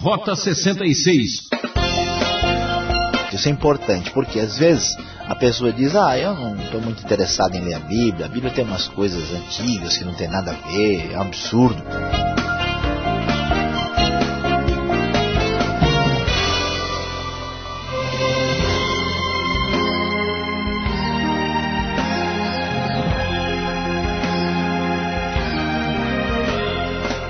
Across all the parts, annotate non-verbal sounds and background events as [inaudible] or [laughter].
Rota 66. Isso é importante, porque às vezes a pessoa diz, ah, eu não estou muito interessado em ler a Bíblia, a Bíblia tem umas coisas antigas que não tem nada a ver, é um absurdo.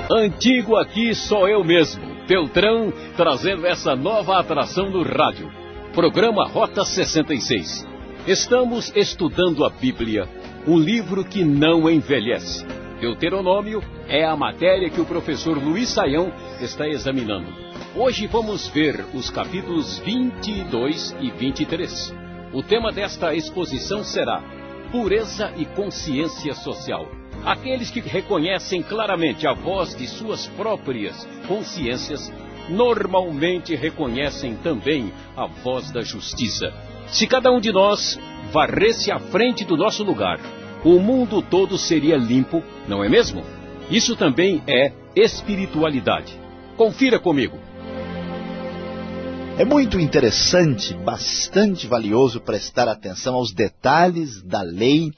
Antigo aqui sou eu mesmo, Beltrão, trazendo essa nova atração no rádio. Programa Rota 66. Estamos estudando a Bíblia, um livro que não envelhece. Deuteronômio é a matéria que o professor Luiz Saião está examinando. Hoje vamos ver os capítulos 22 e 23. O tema desta exposição será Pureza e Consciência Social. Aqueles que reconhecem claramente a voz de suas próprias consciências normalmente reconhecem também a voz da justiça. Se cada um de nós varresse à frente do nosso lugar, o mundo todo seria limpo, não é mesmo? Isso também é espiritualidade. Confira comigo. É muito interessante, bastante valioso prestar atenção aos detalhes da lei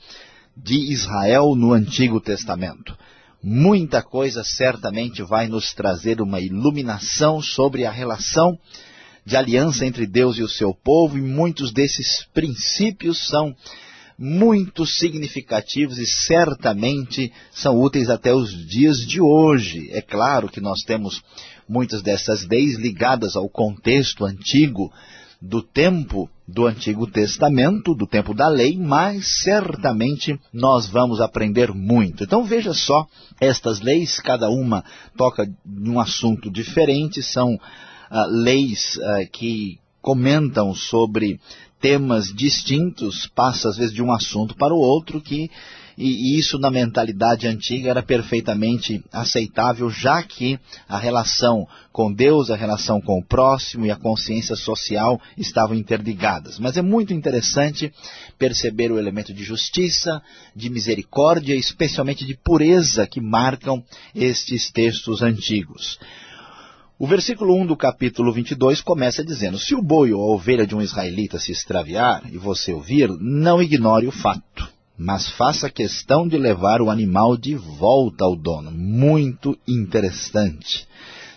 de Israel no Antigo Testamento. Muita coisa certamente vai nos trazer uma iluminação sobre a relação de aliança entre Deus e o seu povo, e muitos desses princípios são muito significativos e certamente são úteis até os dias de hoje. É claro que nós temos muitas dessas leis ligadas ao contexto antigo do tempo do Antigo Testamento, do tempo da lei, mas certamente nós vamos aprender muito. Então veja só, estas leis, cada uma toca em um assunto diferente, são uh, leis uh, que comentam sobre temas distintos, passa às vezes de um assunto para o outro, que e isso na mentalidade antiga era perfeitamente aceitável, já que a relação com Deus, a relação com o próximo e a consciência social estavam interligadas. Mas é muito interessante perceber o elemento de justiça, de misericórdia, especialmente de pureza que marcam estes textos antigos. O versículo 1 do capítulo 22 começa dizendo, Se o boi ou a ovelha de um israelita se extraviar e você ouvir, não ignore o fato mas faça questão de levar o animal de volta ao dono. Muito interessante.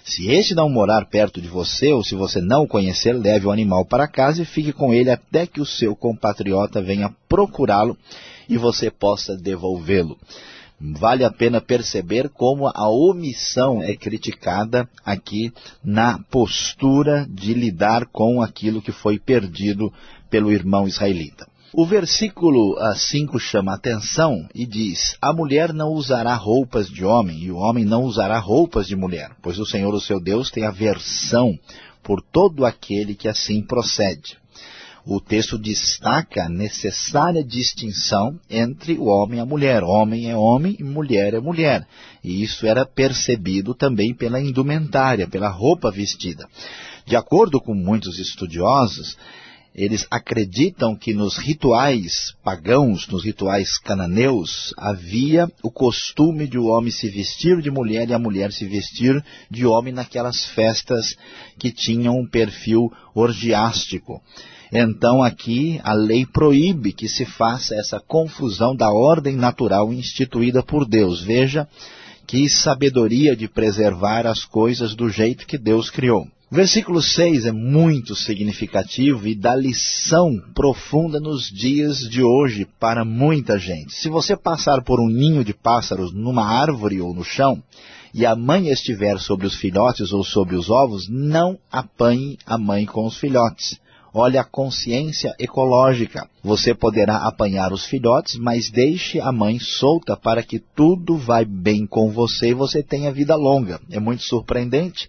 Se este não morar perto de você, ou se você não o conhecer, leve o animal para casa e fique com ele até que o seu compatriota venha procurá-lo e você possa devolvê-lo. Vale a pena perceber como a omissão é criticada aqui na postura de lidar com aquilo que foi perdido pelo irmão israelita. O versículo 5 chama atenção e diz, a mulher não usará roupas de homem e o homem não usará roupas de mulher, pois o Senhor, o seu Deus, tem aversão por todo aquele que assim procede. O texto destaca a necessária distinção entre o homem e a mulher. Homem é homem e mulher é mulher. E isso era percebido também pela indumentária, pela roupa vestida. De acordo com muitos estudiosos, eles acreditam que nos rituais pagãos, nos rituais cananeus, havia o costume de o homem se vestir de mulher e a mulher se vestir de homem naquelas festas que tinham um perfil orgiástico. Então aqui a lei proíbe que se faça essa confusão da ordem natural instituída por Deus. Veja que sabedoria de preservar as coisas do jeito que Deus criou. O versículo 6 é muito significativo e dá lição profunda nos dias de hoje para muita gente. Se você passar por um ninho de pássaros numa árvore ou no chão, e a mãe estiver sobre os filhotes ou sobre os ovos, não apanhe a mãe com os filhotes. Olha a consciência ecológica. Você poderá apanhar os filhotes, mas deixe a mãe solta para que tudo vai bem com você e você tenha vida longa. É muito surpreendente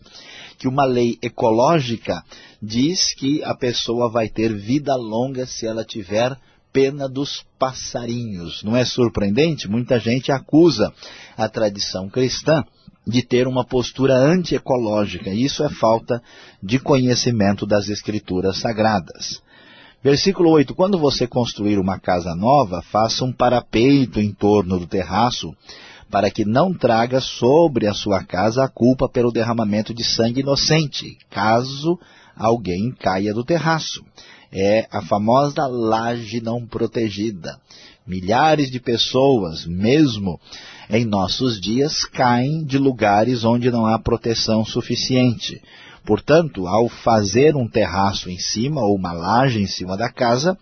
que uma lei ecológica diz que a pessoa vai ter vida longa se ela tiver pena dos passarinhos. Não é surpreendente? Muita gente acusa a tradição cristã de ter uma postura antiecológica. Isso é falta de conhecimento das escrituras sagradas. Versículo 8. Quando você construir uma casa nova, faça um parapeito em torno do terraço para que não traga sobre a sua casa a culpa pelo derramamento de sangue inocente, caso alguém caia do terraço. É a famosa laje não protegida. Milhares de pessoas, mesmo em nossos dias, caem de lugares onde não há proteção suficiente. Portanto, ao fazer um terraço em cima ou uma laje em cima da casa,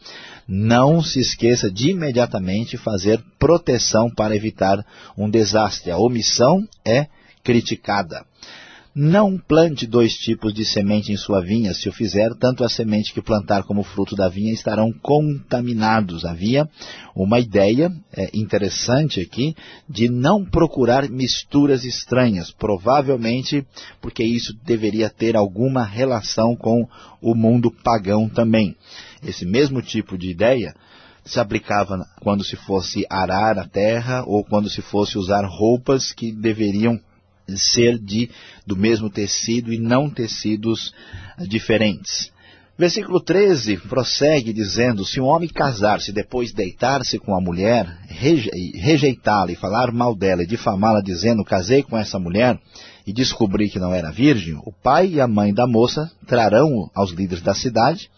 não se esqueça de imediatamente fazer proteção para evitar um desastre. A omissão é criticada. Não plante dois tipos de semente em sua vinha. Se o fizer, tanto a semente que plantar como o fruto da vinha estarão contaminados. Havia uma ideia é, interessante aqui de não procurar misturas estranhas. Provavelmente porque isso deveria ter alguma relação com o mundo pagão também. Esse mesmo tipo de ideia se aplicava quando se fosse arar a terra ou quando se fosse usar roupas que deveriam ser de, do mesmo tecido e não tecidos diferentes. Versículo 13 prossegue dizendo, se um homem casar-se depois deitar-se com a mulher, rejeitá-la e falar mal dela e difamá-la dizendo, casei com essa mulher e descobri que não era virgem, o pai e a mãe da moça trarão aos líderes da cidade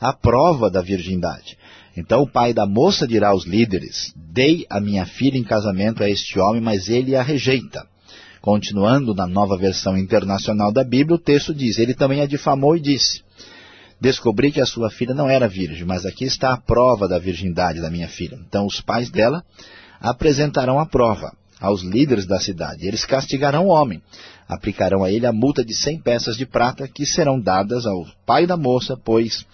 a prova da virgindade. Então o pai da moça dirá aos líderes, dei a minha filha em casamento a este homem, mas ele a rejeita. Continuando na nova versão internacional da Bíblia, o texto diz, ele também a difamou e disse, descobri que a sua filha não era virgem, mas aqui está a prova da virgindade da minha filha. Então os pais dela apresentarão a prova aos líderes da cidade. Eles castigarão o homem, aplicarão a ele a multa de cem peças de prata que serão dadas ao pai da moça, pois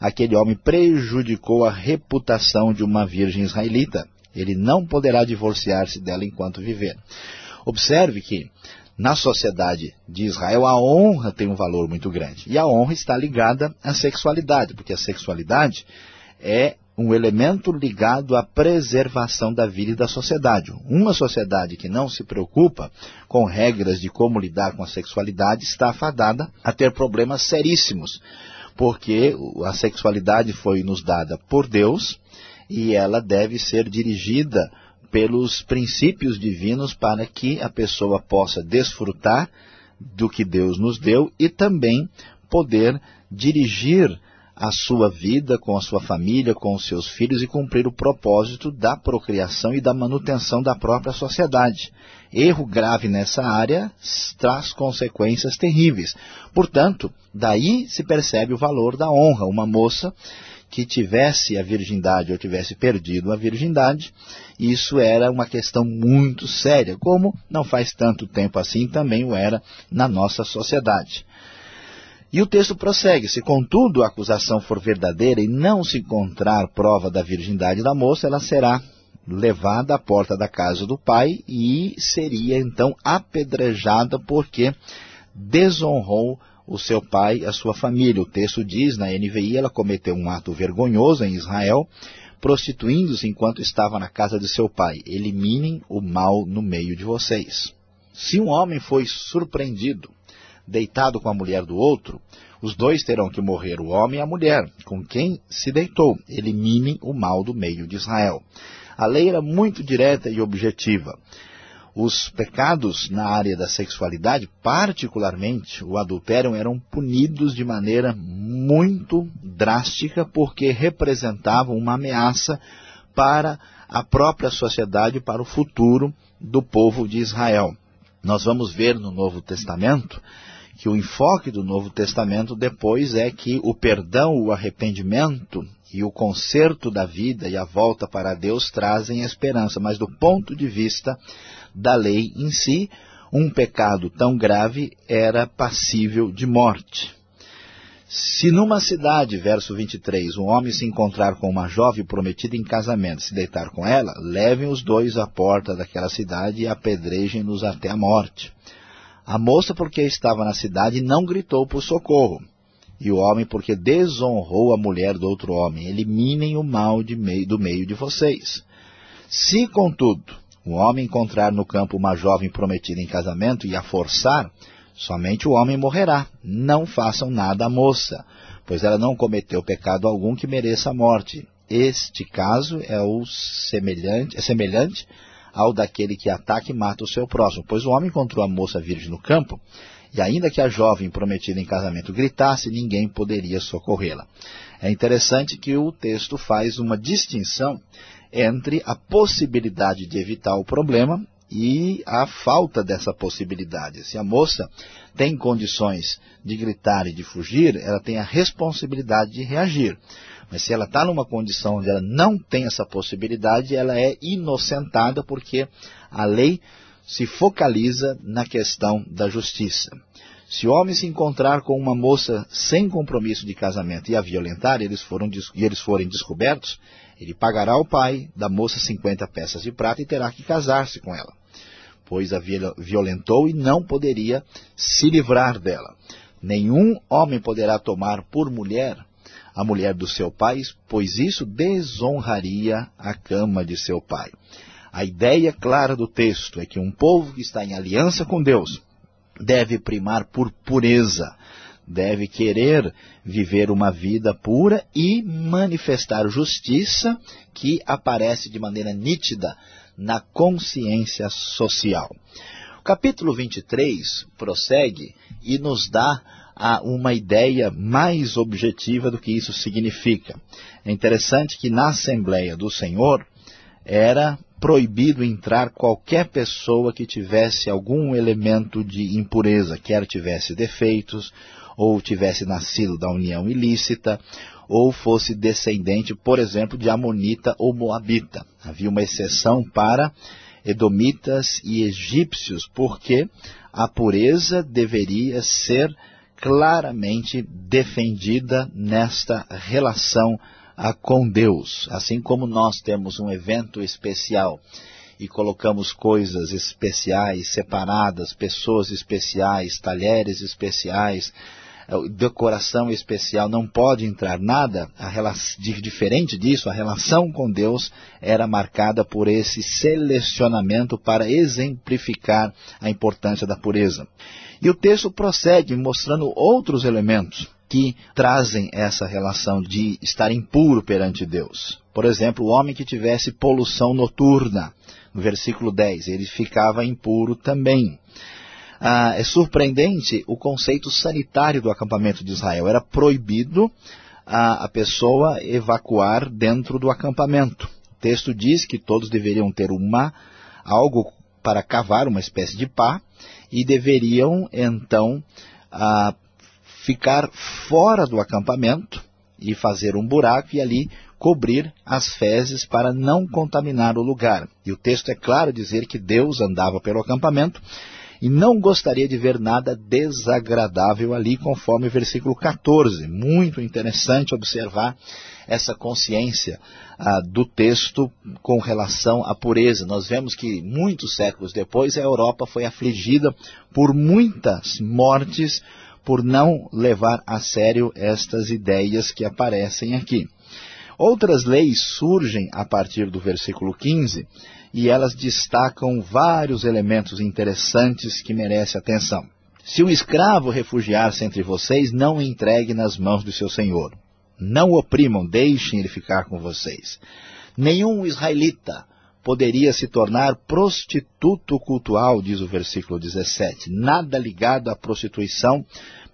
aquele homem prejudicou a reputação de uma virgem israelita. Ele não poderá divorciar-se dela enquanto viver. Observe que na sociedade de Israel a honra tem um valor muito grande. E a honra está ligada à sexualidade, porque a sexualidade é um elemento ligado à preservação da vida e da sociedade. Uma sociedade que não se preocupa com regras de como lidar com a sexualidade está afadada a ter problemas seríssimos, porque a sexualidade foi nos dada por Deus e ela deve ser dirigida pelos princípios divinos para que a pessoa possa desfrutar do que Deus nos deu e também poder dirigir a sua vida com a sua família, com os seus filhos e cumprir o propósito da procriação e da manutenção da própria sociedade. Erro grave nessa área traz consequências terríveis. Portanto, daí se percebe o valor da honra. Uma moça que tivesse a virgindade ou tivesse perdido a virgindade, isso era uma questão muito séria, como não faz tanto tempo assim também o era na nossa sociedade. E o texto prossegue, se contudo a acusação for verdadeira e não se encontrar prova da virgindade da moça, ela será levada à porta da casa do pai e seria então apedrejada porque desonrou o seu pai e a sua família. O texto diz na NVI, ela cometeu um ato vergonhoso em Israel, prostituindo-se enquanto estava na casa de seu pai. Eliminem o mal no meio de vocês. Se um homem foi surpreendido, deitado com a mulher do outro, os dois terão que morrer, o homem e a mulher, com quem se deitou. Eliminem o mal do meio de Israel. A lei era muito direta e objetiva. Os pecados na área da sexualidade, particularmente o adultério, eram punidos de maneira muito drástica porque representavam uma ameaça para a própria sociedade para o futuro do povo de Israel. Nós vamos ver no Novo Testamento que o enfoque do Novo Testamento depois é que o perdão, o arrependimento e o conserto da vida e a volta para Deus trazem esperança, mas do ponto de vista da lei em si, um pecado tão grave era passível de morte. Se numa cidade, verso 23, um homem se encontrar com uma jovem prometida em casamento, se deitar com ela, levem os dois à porta daquela cidade e apedrejem-nos até a morte. A moça, porque estava na cidade, não gritou por socorro. E o homem, porque desonrou a mulher do outro homem. Eliminem o mal meio, do meio de vocês. Se, contudo, o homem encontrar no campo uma jovem prometida em casamento e a forçar, somente o homem morrerá. Não façam nada à moça, pois ela não cometeu pecado algum que mereça a morte. Este caso é, o semelhante, é semelhante ao daquele que ataca e mata o seu próximo. Pois o homem encontrou a moça virgem no campo, e ainda que a jovem prometida em casamento gritasse, ninguém poderia socorrê-la. É interessante que o texto faz uma distinção entre a possibilidade de evitar o problema e a falta dessa possibilidade. Se a moça tem condições de gritar e de fugir, ela tem a responsabilidade de reagir. Mas se ela está numa condição onde ela não tem essa possibilidade, ela é inocentada porque a lei se focaliza na questão da justiça. Se o homem se encontrar com uma moça sem compromisso de casamento e a violentar, eles foram, e eles forem descobertos, ele pagará ao pai da moça 50 peças de prata e terá que casar-se com ela, pois a violentou e não poderia se livrar dela. Nenhum homem poderá tomar por mulher a mulher do seu pai, pois isso desonraria a cama de seu pai. A ideia clara do texto é que um povo que está em aliança com Deus deve primar por pureza, deve querer viver uma vida pura e manifestar justiça que aparece de maneira nítida na consciência social. O capítulo 23 prossegue e nos dá a uma ideia mais objetiva do que isso significa. É interessante que na Assembleia do Senhor era proibido entrar qualquer pessoa que tivesse algum elemento de impureza, quer tivesse defeitos, ou tivesse nascido da união ilícita, ou fosse descendente, por exemplo, de Amonita ou Moabita. Havia uma exceção para edomitas e egípcios, porque a pureza deveria ser claramente defendida nesta relação com Deus. Assim como nós temos um evento especial e colocamos coisas especiais, separadas, pessoas especiais, talheres especiais, decoração especial, não pode entrar nada, de, diferente disso, a relação com Deus era marcada por esse selecionamento para exemplificar a importância da pureza. E o texto prossegue mostrando outros elementos que trazem essa relação de estar impuro perante Deus. Por exemplo, o homem que tivesse poluição noturna, no versículo 10, ele ficava impuro também. Ah, é surpreendente o conceito sanitário do acampamento de Israel. Era proibido a, a pessoa evacuar dentro do acampamento. O texto diz que todos deveriam ter uma, algo para cavar, uma espécie de pá, e deveriam então ah, ficar fora do acampamento e fazer um buraco e ali cobrir as fezes para não contaminar o lugar. E o texto é claro dizer que Deus andava pelo acampamento e não gostaria de ver nada desagradável ali, conforme o versículo 14. Muito interessante observar essa consciência ah, do texto com relação à pureza. Nós vemos que muitos séculos depois a Europa foi afligida por muitas mortes por não levar a sério estas ideias que aparecem aqui. Outras leis surgem a partir do versículo 15 e elas destacam vários elementos interessantes que merecem atenção. Se um escravo refugiar-se entre vocês, não o entregue nas mãos do seu senhor. Não o oprimam, deixem ele ficar com vocês. Nenhum israelita poderia se tornar prostituto cultual, diz o versículo 17. Nada ligado à prostituição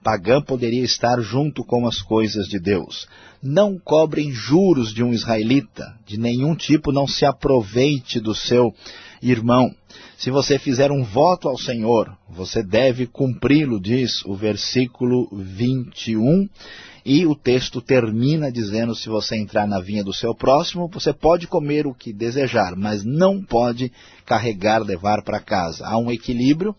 pagã poderia estar junto com as coisas de Deus. Não cobrem juros de um israelita, de nenhum tipo, não se aproveite do seu irmão. Se você fizer um voto ao Senhor, você deve cumpri-lo, diz o versículo 21, e o texto termina dizendo, se você entrar na vinha do seu próximo, você pode comer o que desejar, mas não pode carregar, levar para casa. Há um equilíbrio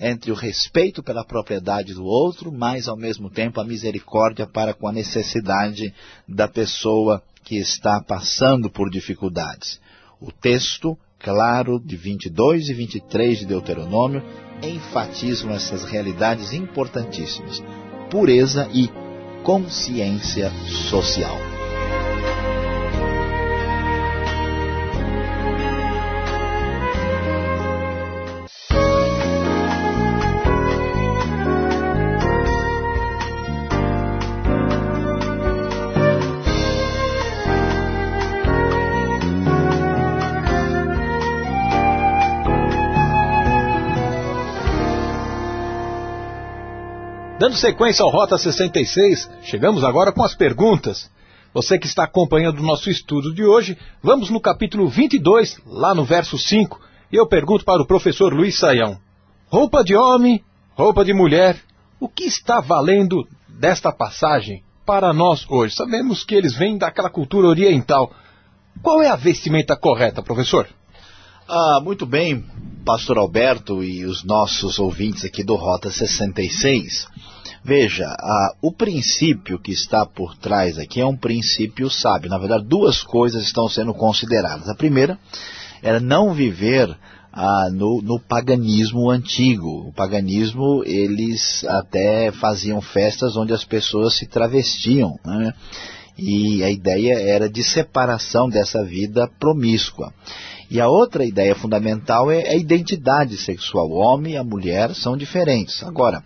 entre o respeito pela propriedade do outro, mas ao mesmo tempo a misericórdia para com a necessidade da pessoa que está passando por dificuldades. O texto claro de 22 e 23 de Deuteronômio enfatizam essas realidades importantíssimas. Pureza e consciência social. Dando sequência ao Rota 66, chegamos agora com as perguntas. Você que está acompanhando o nosso estudo de hoje, vamos no capítulo 22, lá no verso 5, e eu pergunto para o professor Luiz Saião: roupa de homem, roupa de mulher, o que está valendo desta passagem para nós hoje? Sabemos que eles vêm daquela cultura oriental. Qual é a vestimenta correta, professor? Ah, muito bem, pastor Alberto e os nossos ouvintes aqui do Rota 66. Veja, ah, o princípio que está por trás aqui é um princípio sábio. Na verdade, duas coisas estão sendo consideradas. A primeira era não viver ah, no, no, paganismo antigo. O paganismo, eles até faziam festas onde as pessoas se travestiam, né? E a ideia era de separação dessa vida promíscua. E a outra ideia fundamental é a identidade sexual. O homem e a mulher são diferentes. Agora,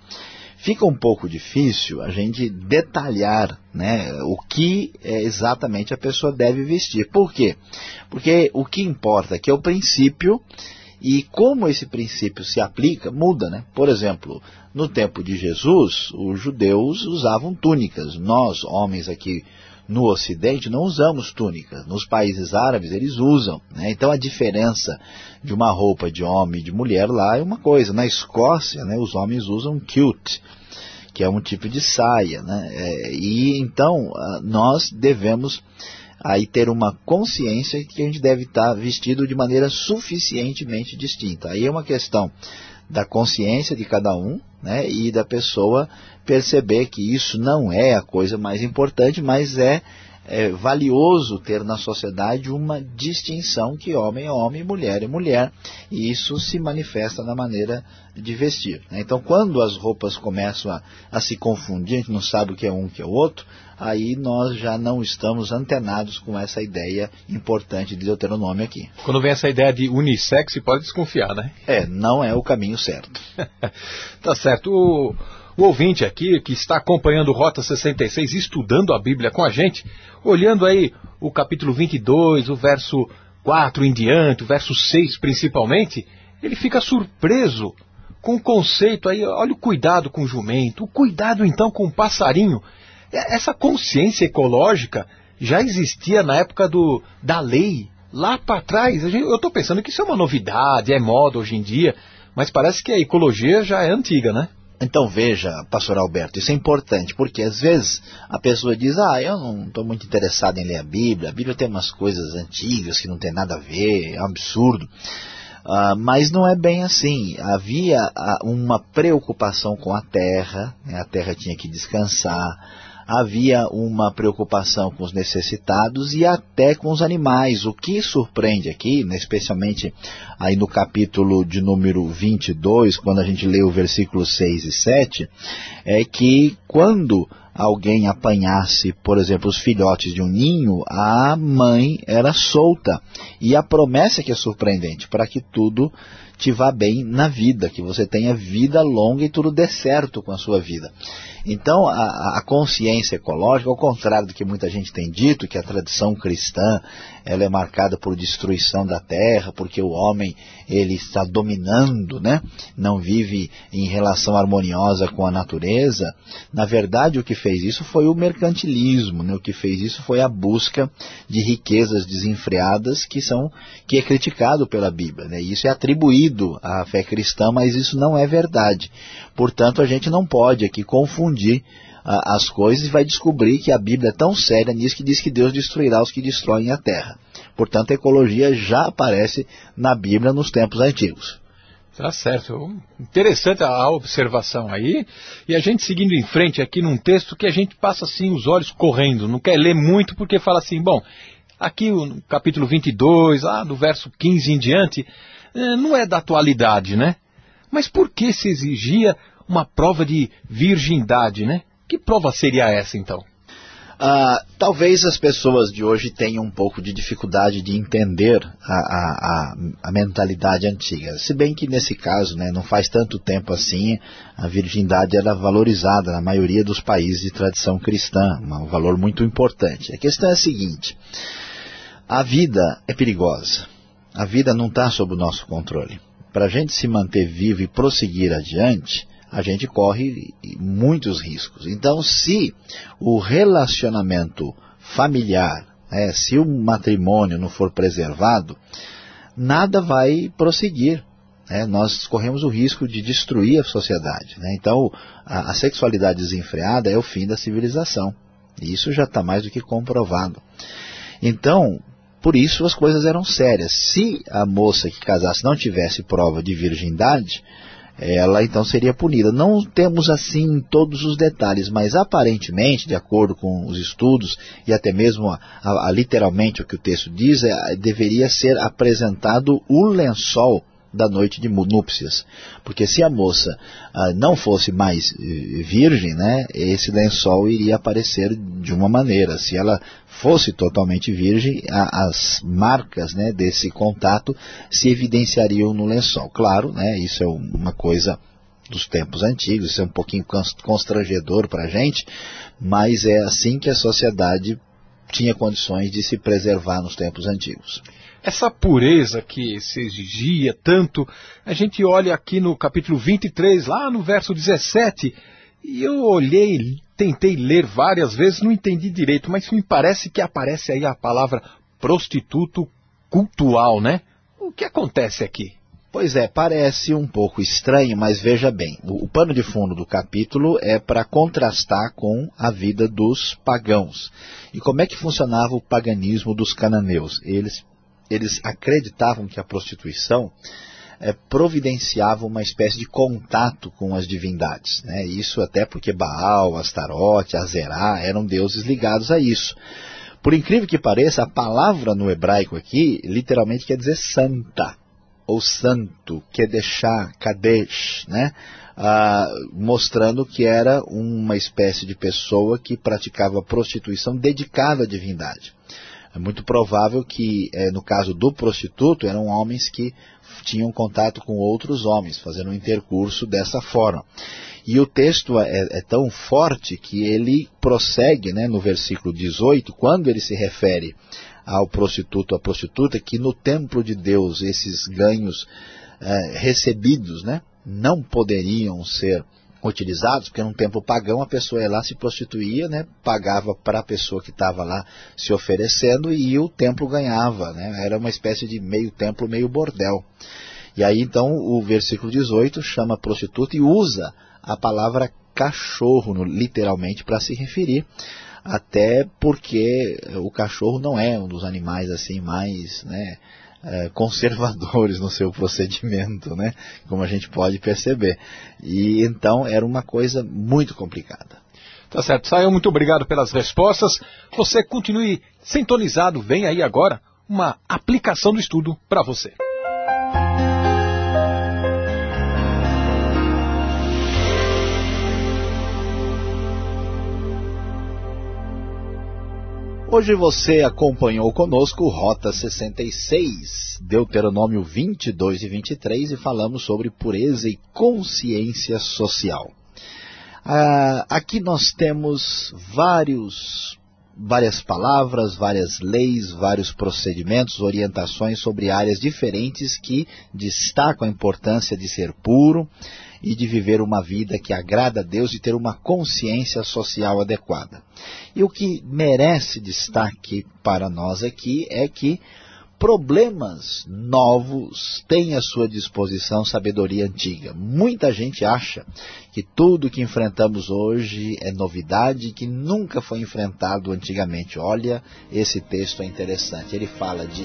fica um pouco difícil a gente detalhar né, o que é exatamente a pessoa deve vestir. Por quê? Porque o que importa aqui é o princípio e como esse princípio se aplica, muda. Né? Por exemplo, no tempo de Jesus, os judeus usavam túnicas. Nós, homens aqui no Ocidente não usamos túnica. Nos países árabes eles usam. Né? Então a diferença de uma roupa de homem e de mulher lá é uma coisa. Na Escócia né, os homens usam kilt, que é um tipo de saia. Né? É, e então nós devemos aí ter uma consciência que a gente deve estar vestido de maneira suficientemente distinta. Aí é uma questão da consciência de cada um né, e da pessoa perceber que isso não é a coisa mais importante, mas é, é valioso ter na sociedade uma distinção que homem é homem, mulher é mulher, e isso se manifesta na maneira de vestir. Né? Então, quando as roupas começam a, a se confundir, a gente não sabe o que é um, o que é o outro, aí nós já não estamos antenados com essa ideia importante de Deuteronômio aqui. Quando vem essa ideia de unissex, pode desconfiar, né? É, não é o caminho certo. [laughs] tá certo. O, o ouvinte aqui, que está acompanhando Rota 66, estudando a Bíblia com a gente, olhando aí o capítulo 22, o verso 4 em diante, o verso 6 principalmente, ele fica surpreso com o conceito aí, olha o cuidado com o jumento, o cuidado então com o passarinho. É, essa consciência ecológica já existia na época do, da lei, lá para trás. Eu estou pensando que isso é uma novidade, é moda hoje em dia, mas parece que a ecologia já é antiga, né? Então veja, pastor Alberto, isso é importante, porque às vezes a pessoa diz, ah, eu não estou muito interessado em ler a Bíblia, a Bíblia tem umas coisas antigas que não tem nada a ver, é um absurdo. Uh, mas não é bem assim. Havia uh, uma preocupação com a terra, né? a terra tinha que descansar, havia uma preocupação com os necessitados e até com os animais. O que surpreende aqui, né, especialmente aí no capítulo de número 22, quando a gente lê o versículo 6 e 7, é que quando alguém apanhasse, por exemplo, os filhotes de um ninho, a mãe era solta. E a promessa que é surpreendente, para que tudo te vá bem na vida, que você tenha vida longa e tudo dê certo com a sua vida. Então, a, a, consciência ecológica, ao contrário do que muita gente tem dito, que a tradição cristã ela é marcada por destruição da terra, porque o homem ele está dominando, né? não vive em relação harmoniosa com a natureza, na verdade o que fez isso foi o mercantilismo, né? o que fez isso foi a busca de riquezas desenfreadas que, são, que é criticado pela Bíblia. Né? Isso é atribuído à fé cristã, mas isso não é verdade. Portanto, a gente não pode aqui confundir ah, as coisas e vai descobrir que a Bíblia é tão séria nisso que diz que Deus destruirá os que destroem a terra. Portanto, a ecologia já aparece na Bíblia nos tempos antigos. Tá certo. Interessante a observação aí. E a gente seguindo em frente aqui num texto que a gente passa assim os olhos correndo. Não quer ler muito porque fala assim, bom, aqui o capítulo 22, ah, do verso 15 em diante, não é da atualidade, né? Mas por que se exigia uma prova de virgindade, né? Que prova seria essa então? Ah, talvez as pessoas de hoje tenham um pouco de dificuldade de entender a, a, a, mentalidade antiga. Se bem que nesse caso, né, não faz tanto tempo assim, a virgindade era valorizada na maioria dos países de tradição cristã, um valor muito importante. A questão é a seguinte, a vida é perigosa, a vida não está sob o nosso controle. Para a gente se manter vivo e prosseguir adiante, a gente corre muitos riscos. Então, se o relacionamento familiar, é, se o matrimônio não for preservado, nada vai prosseguir. É, nós corremos o risco de destruir a sociedade. Né? Então, a, a sexualidade desenfreada é o fim da civilização. Isso já está mais do que comprovado. Então, por isso as coisas eram sérias. Se a moça que casasse não tivesse prova de virgindade, ela então seria punida. Não temos assim todos os detalhes, mas aparentemente, de acordo com os estudos e até mesmo a, a, a, literalmente o que o texto diz, é, deveria ser apresentado o lençol da noite de núpcias. Porque se a moça ah, não fosse mais eh, virgem, né, esse lençol iria aparecer de uma maneira. Se ela fosse totalmente virgem, a, as marcas né, desse contato se evidenciariam no lençol. Claro, né, isso é uma coisa dos tempos antigos, isso é um pouquinho constrangedor para a gente, mas é assim que a sociedade tinha condições de se preservar nos tempos antigos essa pureza que se exigia tanto, a gente olha aqui no capítulo 23, lá no verso 17, e eu olhei, tentei ler várias vezes, não entendi direito, mas me parece que aparece aí a palavra prostituto cultual, né? O que acontece aqui? Pois é, parece um pouco estranho, mas veja bem, o, o pano de fundo do capítulo é para contrastar com a vida dos pagãos. E como é que funcionava o paganismo dos cananeus? Eles eles acreditavam que a prostituição é, providenciava uma espécie de contato com as divindades. Né? Isso até porque Baal, Astarote, Azerá eram deuses ligados a isso. Por incrível que pareça, a palavra no hebraico aqui literalmente quer dizer santa, ou santo, deixar, kadesh, né? Ah, mostrando que era uma espécie de pessoa que praticava prostituição dedicada à divindade. É muito provável que, é, no caso do prostituto, eram homens que tinham contato com outros homens, fazendo um intercurso dessa forma. E o texto é, é tão forte que ele prossegue né, no versículo 18, quando ele se refere ao prostituto, à prostituta, que no templo de Deus esses ganhos é, recebidos né, não poderiam ser utilizados, porque num templo pagão a pessoa ia lá, se prostituía, né, pagava para a pessoa que estava lá se oferecendo e o templo ganhava. Né, era uma espécie de meio templo, meio bordel. E aí então o versículo 18 chama prostituta e usa a palavra cachorro, literalmente, para se referir até porque o cachorro não é um dos animais assim mais né, conservadores no seu procedimento, né? como a gente pode perceber. E então era uma coisa muito complicada. Tá certo. Saio, muito obrigado pelas respostas. Você continue sintonizado. Vem aí agora uma aplicação do estudo para você. Hoje você acompanhou conosco Rota 66, Deuteronômio 22 e 23 e falamos sobre pureza e consciência social. Ah, aqui nós temos vários, várias palavras, várias leis, vários procedimentos, orientações sobre áreas diferentes que destacam a importância de ser puro, e de viver uma vida que agrada a Deus e ter uma consciência social adequada. E o que merece destaque para nós aqui é que problemas novos têm à sua disposição sabedoria antiga. Muita gente acha que tudo que enfrentamos hoje é novidade que nunca foi enfrentado antigamente. Olha, esse texto é interessante. Ele fala de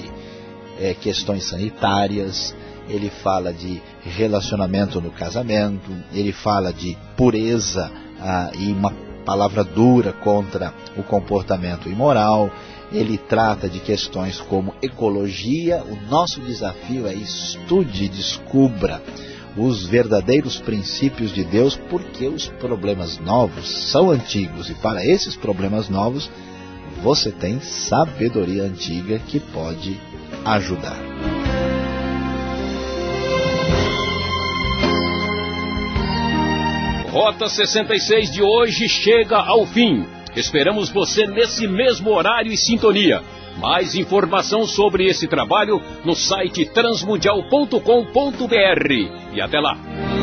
é, questões sanitárias, ele fala de relacionamento no casamento, ele fala de pureza ah, e uma palavra dura contra o comportamento imoral, ele trata de questões como ecologia. O nosso desafio é estude descubra os verdadeiros princípios de Deus, porque os problemas novos são antigos e para esses problemas novos você tem sabedoria antiga que pode ajudar. Rota 66 de hoje chega ao fim. Esperamos você nesse mesmo horário e sintonia. Mais informação sobre esse trabalho no site transmundial.com.br. E até lá!